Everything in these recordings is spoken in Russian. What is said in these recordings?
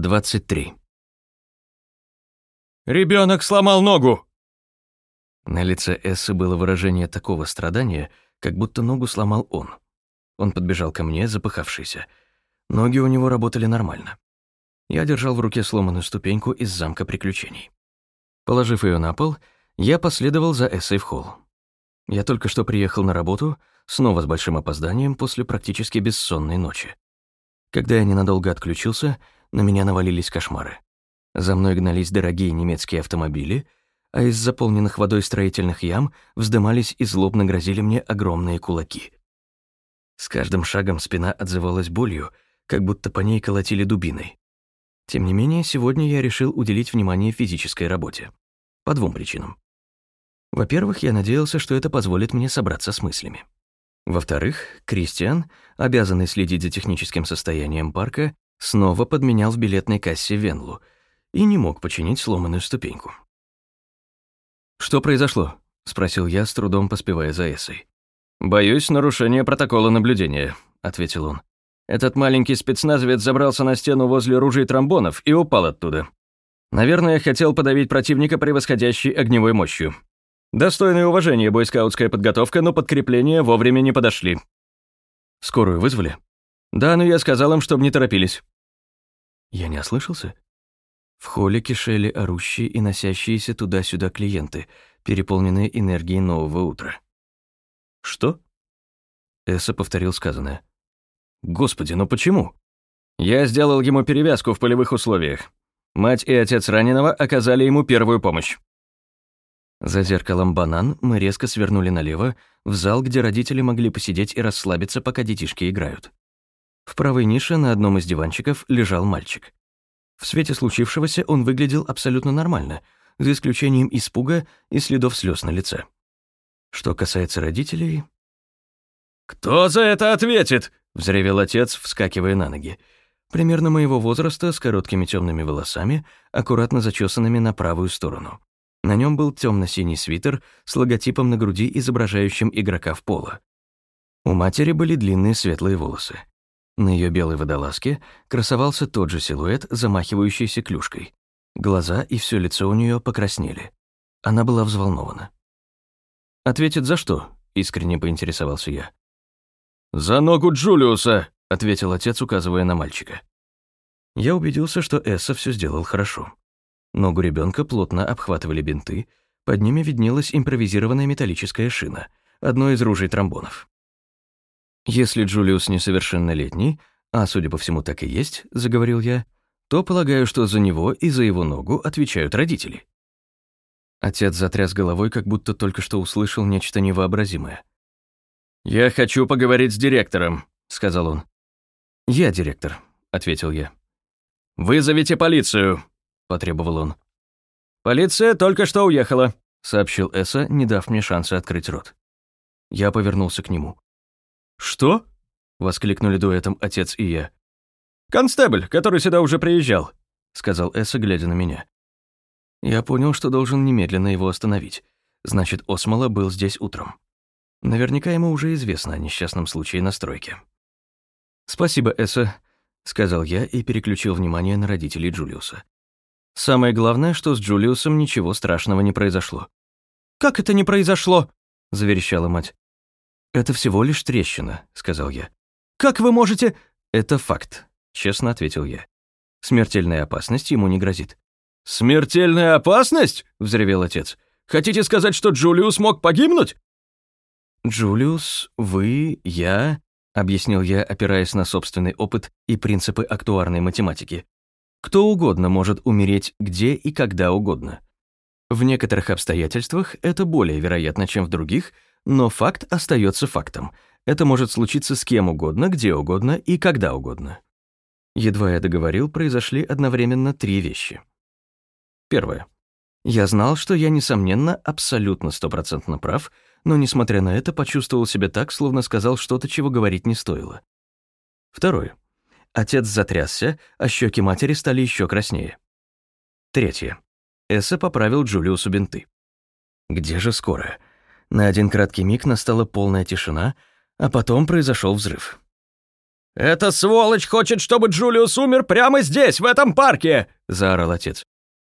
23. «Ребенок сломал ногу!» На лице Эссы было выражение такого страдания, как будто ногу сломал он. Он подбежал ко мне, запыхавшийся. Ноги у него работали нормально. Я держал в руке сломанную ступеньку из замка приключений. Положив ее на пол, я последовал за Эссой в холл. Я только что приехал на работу, снова с большим опозданием после практически бессонной ночи. Когда я ненадолго отключился, на меня навалились кошмары. За мной гнались дорогие немецкие автомобили, а из заполненных водой строительных ям вздымались и злобно грозили мне огромные кулаки. С каждым шагом спина отзывалась болью, как будто по ней колотили дубиной. Тем не менее, сегодня я решил уделить внимание физической работе. По двум причинам. Во-первых, я надеялся, что это позволит мне собраться с мыслями. Во-вторых, Кристиан, обязанный следить за техническим состоянием парка, снова подменял в билетной кассе Венлу и не мог починить сломанную ступеньку. «Что произошло?» — спросил я, с трудом поспевая за Эссой. «Боюсь нарушения протокола наблюдения», — ответил он. «Этот маленький спецназовец забрался на стену возле ружей тромбонов и упал оттуда. Наверное, хотел подавить противника превосходящей огневой мощью. Достойное уважение бойскаутская подготовка, но подкрепления вовремя не подошли». «Скорую вызвали?» «Да, но я сказал им, чтобы не торопились». Я не ослышался? В холле кишели орущие и носящиеся туда-сюда клиенты, переполненные энергией нового утра. «Что?» Эсса повторил сказанное. «Господи, ну почему?» «Я сделал ему перевязку в полевых условиях. Мать и отец раненого оказали ему первую помощь». За зеркалом «Банан» мы резко свернули налево, в зал, где родители могли посидеть и расслабиться, пока детишки играют. В правой нише на одном из диванчиков лежал мальчик. В свете случившегося он выглядел абсолютно нормально, за исключением испуга и следов слез на лице. Что касается родителей... «Кто за это ответит?» — взревел отец, вскакивая на ноги. Примерно моего возраста, с короткими темными волосами, аккуратно зачесанными на правую сторону. На нем был темно-синий свитер с логотипом на груди, изображающим игрока в поло. У матери были длинные светлые волосы. На ее белой водолазке красовался тот же силуэт, замахивающийся клюшкой. Глаза и все лицо у нее покраснели. Она была взволнована. «Ответит за что?» — искренне поинтересовался я. «За ногу Джулиуса!» — ответил отец, указывая на мальчика. Я убедился, что Эсса все сделал хорошо. Ногу ребенка плотно обхватывали бинты, под ними виднелась импровизированная металлическая шина, одно из ружей тромбонов. «Если Джулиус несовершеннолетний, а, судя по всему, так и есть», — заговорил я, то полагаю, что за него и за его ногу отвечают родители. Отец затряс головой, как будто только что услышал нечто невообразимое. «Я хочу поговорить с директором», — сказал он. «Я директор», — ответил я. «Вызовите полицию», — потребовал он. «Полиция только что уехала», — сообщил Эсса, не дав мне шанса открыть рот. Я повернулся к нему. «Что?» — воскликнули дуэтом отец и я. «Констебль, который сюда уже приезжал», — сказал Эсса, глядя на меня. Я понял, что должен немедленно его остановить. Значит, Осмола был здесь утром. Наверняка ему уже известно о несчастном случае на стройке. «Спасибо, Эсса», — сказал я и переключил внимание на родителей Джулиуса. «Самое главное, что с Джулиусом ничего страшного не произошло». «Как это не произошло?» — заверещала мать. «Это всего лишь трещина», — сказал я. «Как вы можете...» «Это факт», — честно ответил я. «Смертельная опасность ему не грозит». «Смертельная опасность?» — взревел отец. «Хотите сказать, что Джулиус мог погибнуть?» «Джулиус, вы, я...» — объяснил я, опираясь на собственный опыт и принципы актуарной математики. «Кто угодно может умереть где и когда угодно. В некоторых обстоятельствах это более вероятно, чем в других — но факт остается фактом. Это может случиться с кем угодно, где угодно и когда угодно. Едва я договорил, произошли одновременно три вещи. Первое. Я знал, что я, несомненно, абсолютно стопроцентно прав, но, несмотря на это, почувствовал себя так, словно сказал что-то, чего говорить не стоило. Второе. Отец затрясся, а щеки матери стали еще краснее. Третье. Эсса поправил Джулиусу бинты. Где же скорая? На один краткий миг настала полная тишина, а потом произошел взрыв. «Эта сволочь хочет, чтобы Джулиус умер прямо здесь, в этом парке!» — заорал отец.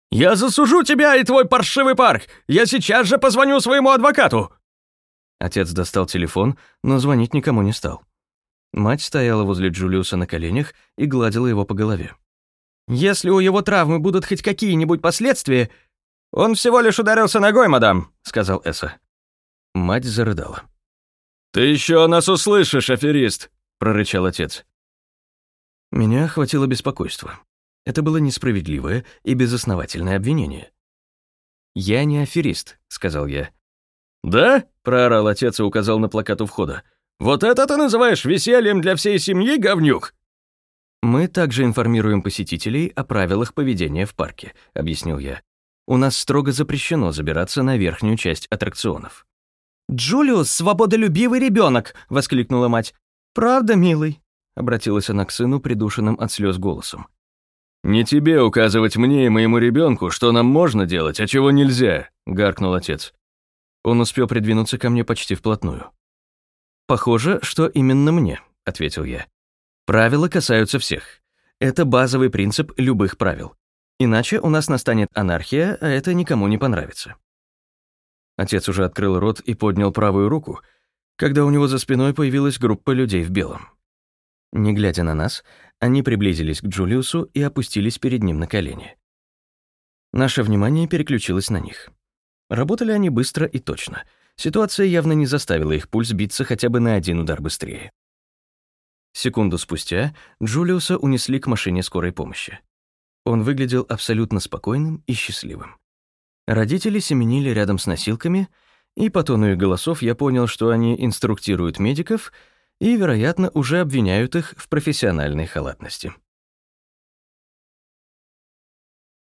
«Я засужу тебя и твой паршивый парк! Я сейчас же позвоню своему адвокату!» Отец достал телефон, но звонить никому не стал. Мать стояла возле Джулиуса на коленях и гладила его по голове. «Если у его травмы будут хоть какие-нибудь последствия...» «Он всего лишь ударился ногой, мадам», — сказал Эсса. Мать зарыдала. «Ты еще нас услышишь, аферист!» — прорычал отец. Меня охватило беспокойство. Это было несправедливое и безосновательное обвинение. «Я не аферист», — сказал я. «Да?» — проорал отец и указал на плакат у входа. «Вот это ты называешь весельем для всей семьи, говнюк?» «Мы также информируем посетителей о правилах поведения в парке», — объяснил я. «У нас строго запрещено забираться на верхнюю часть аттракционов». «Джулиус — свободолюбивый ребенок!» — воскликнула мать. «Правда, милый?» — обратилась она к сыну, придушенным от слез голосом. «Не тебе указывать мне и моему ребенку, что нам можно делать, а чего нельзя», — гаркнул отец. Он успел придвинуться ко мне почти вплотную. «Похоже, что именно мне», — ответил я. «Правила касаются всех. Это базовый принцип любых правил. Иначе у нас настанет анархия, а это никому не понравится». Отец уже открыл рот и поднял правую руку, когда у него за спиной появилась группа людей в белом. Не глядя на нас, они приблизились к Джулиусу и опустились перед ним на колени. Наше внимание переключилось на них. Работали они быстро и точно. Ситуация явно не заставила их пульс биться хотя бы на один удар быстрее. Секунду спустя Джулиуса унесли к машине скорой помощи. Он выглядел абсолютно спокойным и счастливым. Родители семенили рядом с носилками, и по тону их голосов я понял, что они инструктируют медиков и, вероятно, уже обвиняют их в профессиональной халатности.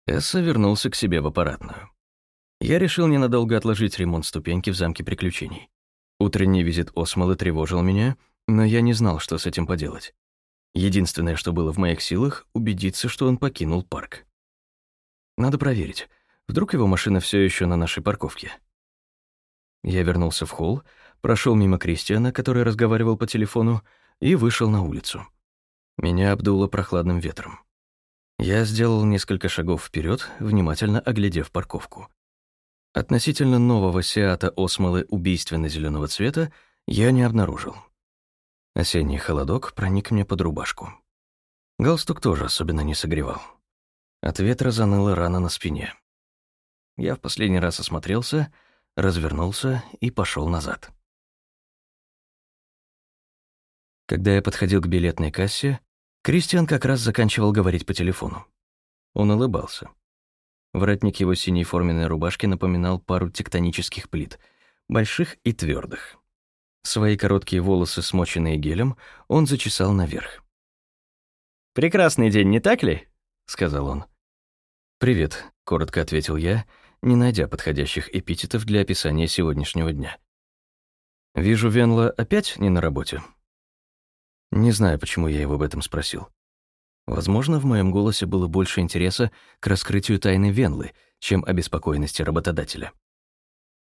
Эсса вернулся к себе в аппаратную. Я решил ненадолго отложить ремонт ступеньки в замке приключений. Утренний визит Осмолы тревожил меня, но я не знал, что с этим поделать. Единственное, что было в моих силах, убедиться, что он покинул парк. Надо проверить. Вдруг его машина все еще на нашей парковке. Я вернулся в холл, прошел мимо Кристиана, который разговаривал по телефону, и вышел на улицу. Меня обдуло прохладным ветром. Я сделал несколько шагов вперед, внимательно оглядев парковку. Относительно нового Сиата Осмолы убийственно зеленого цвета я не обнаружил. Осенний холодок проник мне под рубашку. Галстук тоже особенно не согревал. От ветра заныла рана на спине. Я в последний раз осмотрелся, развернулся и пошел назад. Когда я подходил к билетной кассе, Кристиан как раз заканчивал говорить по телефону. Он улыбался. Воротник его синей форменной рубашки напоминал пару тектонических плит, больших и твердых. Свои короткие волосы, смоченные гелем, он зачесал наверх. «Прекрасный день, не так ли?» — сказал он. «Привет», — коротко ответил я не найдя подходящих эпитетов для описания сегодняшнего дня. «Вижу, Венла опять не на работе?» Не знаю, почему я его об этом спросил. Возможно, в моем голосе было больше интереса к раскрытию тайны Венлы, чем обеспокоенности работодателя.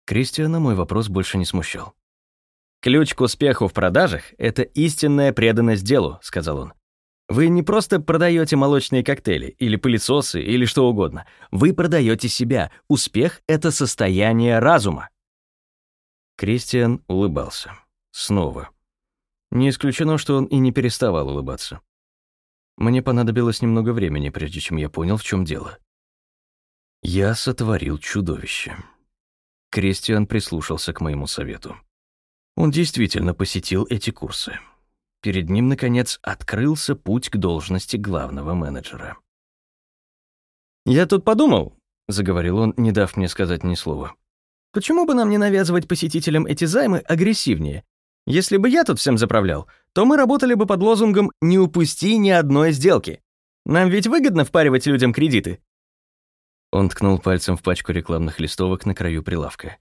Кристиана мой вопрос больше не смущал. «Ключ к успеху в продажах — это истинная преданность делу», — сказал он. Вы не просто продаете молочные коктейли или пылесосы или что угодно. Вы продаете себя. Успех — это состояние разума. Кристиан улыбался. Снова. Не исключено, что он и не переставал улыбаться. Мне понадобилось немного времени, прежде чем я понял, в чем дело. Я сотворил чудовище. Кристиан прислушался к моему совету. Он действительно посетил эти курсы. Перед ним, наконец, открылся путь к должности главного менеджера. «Я тут подумал», — заговорил он, не дав мне сказать ни слова. «Почему бы нам не навязывать посетителям эти займы агрессивнее? Если бы я тут всем заправлял, то мы работали бы под лозунгом «Не упусти ни одной сделки». Нам ведь выгодно впаривать людям кредиты». Он ткнул пальцем в пачку рекламных листовок на краю прилавка.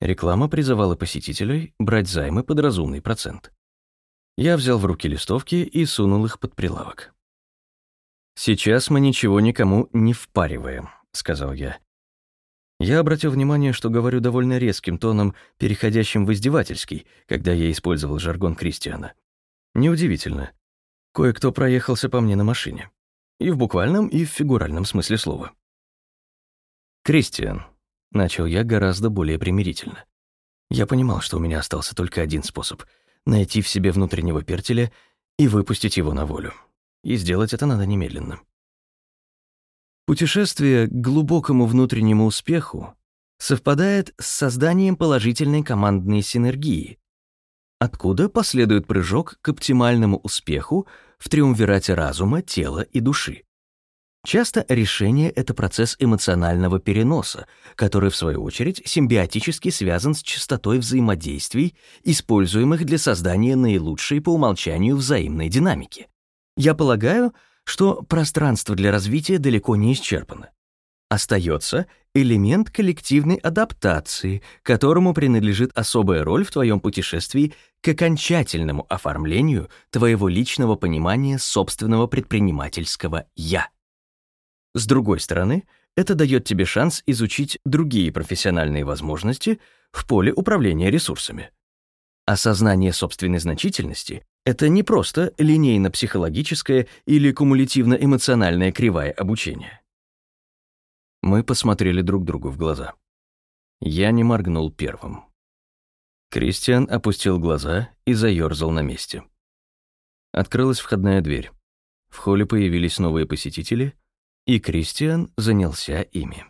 Реклама призывала посетителей брать займы под разумный процент. Я взял в руки листовки и сунул их под прилавок. «Сейчас мы ничего никому не впариваем», — сказал я. Я обратил внимание, что говорю довольно резким тоном, переходящим в издевательский, когда я использовал жаргон Кристиана. Неудивительно. Кое-кто проехался по мне на машине. И в буквальном, и в фигуральном смысле слова. «Кристиан», — начал я гораздо более примирительно. Я понимал, что у меня остался только один способ — найти в себе внутреннего пертеля и выпустить его на волю. И сделать это надо немедленно. Путешествие к глубокому внутреннему успеху совпадает с созданием положительной командной синергии, откуда последует прыжок к оптимальному успеху в триумвирате разума, тела и души. Часто решение — это процесс эмоционального переноса, который, в свою очередь, симбиотически связан с частотой взаимодействий, используемых для создания наилучшей по умолчанию взаимной динамики. Я полагаю, что пространство для развития далеко не исчерпано. Остается элемент коллективной адаптации, которому принадлежит особая роль в твоем путешествии к окончательному оформлению твоего личного понимания собственного предпринимательского «я». С другой стороны, это дает тебе шанс изучить другие профессиональные возможности в поле управления ресурсами. Осознание собственной значительности — это не просто линейно-психологическое или кумулятивно-эмоциональное кривая обучения. Мы посмотрели друг другу в глаза. Я не моргнул первым. Кристиан опустил глаза и заерзал на месте. Открылась входная дверь. В холле появились новые посетители, и Кристиан занялся ими.